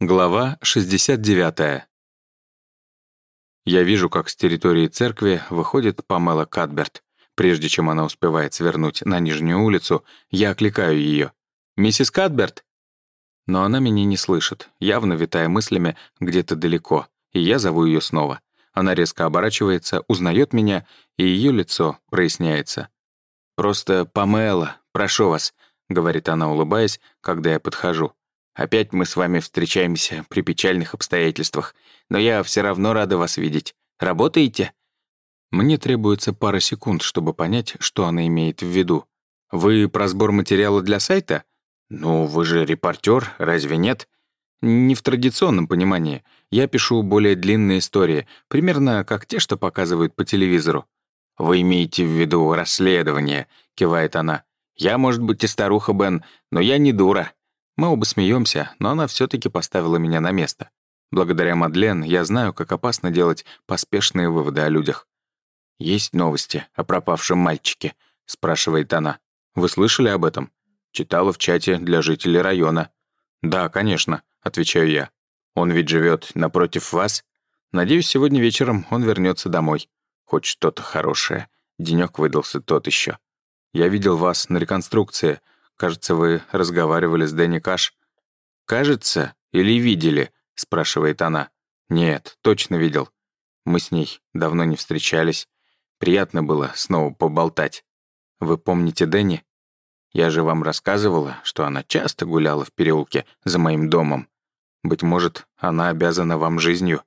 Глава 69. Я вижу, как с территории церкви выходит Памела Кадберт. Прежде чем она успевает свернуть на нижнюю улицу, я окликаю ее. «Миссис Кадберт?» Но она меня не слышит, явно витая мыслями где-то далеко, и я зову ее снова. Она резко оборачивается, узнает меня, и ее лицо проясняется. «Просто Памела, прошу вас», — говорит она, улыбаясь, когда я подхожу. Опять мы с вами встречаемся при печальных обстоятельствах, но я все равно рада вас видеть. Работаете?» Мне требуется пара секунд, чтобы понять, что она имеет в виду. «Вы про сбор материала для сайта?» «Ну, вы же репортер, разве нет?» «Не в традиционном понимании. Я пишу более длинные истории, примерно как те, что показывают по телевизору». «Вы имеете в виду расследование», — кивает она. «Я, может быть, и старуха Бен, но я не дура. Мы оба смеемся, но она все таки поставила меня на место. Благодаря Мадлен я знаю, как опасно делать поспешные выводы о людях. «Есть новости о пропавшем мальчике?» — спрашивает она. «Вы слышали об этом?» Читала в чате для жителей района. «Да, конечно», — отвечаю я. «Он ведь живет напротив вас. Надеюсь, сегодня вечером он вернется домой. Хоть что-то хорошее. Денек выдался тот еще. Я видел вас на реконструкции — Кажется, вы разговаривали с Дэнни Каш». «Кажется или видели?» — спрашивает она. «Нет, точно видел. Мы с ней давно не встречались. Приятно было снова поболтать. Вы помните Дэнни? Я же вам рассказывала, что она часто гуляла в переулке за моим домом. Быть может, она обязана вам жизнью».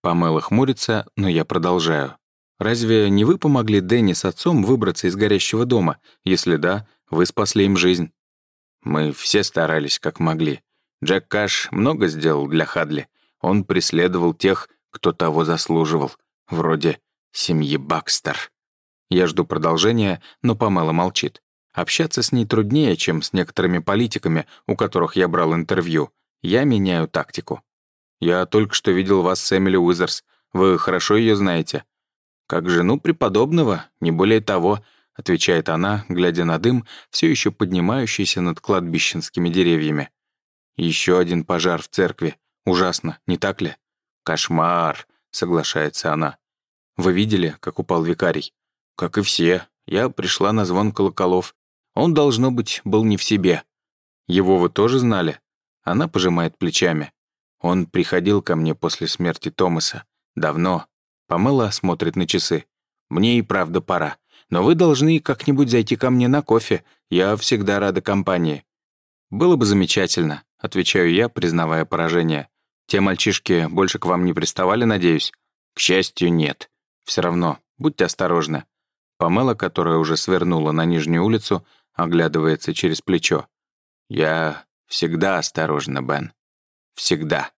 Памела хмурится, но я продолжаю. «Разве не вы помогли Дэнни с отцом выбраться из горящего дома? Если да, вы спасли им жизнь. Мы все старались, как могли. Джек Каш много сделал для Хадли. Он преследовал тех, кто того заслуживал, вроде семьи Бакстер. Я жду продолжения, но Памела молчит. Общаться с ней труднее, чем с некоторыми политиками, у которых я брал интервью. Я меняю тактику. Я только что видел вас с Эмили Уизерс. Вы хорошо ее знаете. Как жену преподобного, не более того, отвечает она, глядя на дым, все еще поднимающийся над кладбищенскими деревьями. Еще один пожар в церкви. Ужасно, не так ли? Кошмар, соглашается она. Вы видели, как упал викарий? Как и все. Я пришла на звон колоколов. Он, должно быть, был не в себе. Его вы тоже знали? Она пожимает плечами. Он приходил ко мне после смерти Томаса. Давно. Помыла смотрит на часы. Мне и правда пора но вы должны как-нибудь зайти ко мне на кофе. Я всегда рада компании». «Было бы замечательно», — отвечаю я, признавая поражение. «Те мальчишки больше к вам не приставали, надеюсь?» «К счастью, нет. Все равно, будьте осторожны». Памела, которая уже свернула на нижнюю улицу, оглядывается через плечо. «Я всегда осторожна, Бен. Всегда».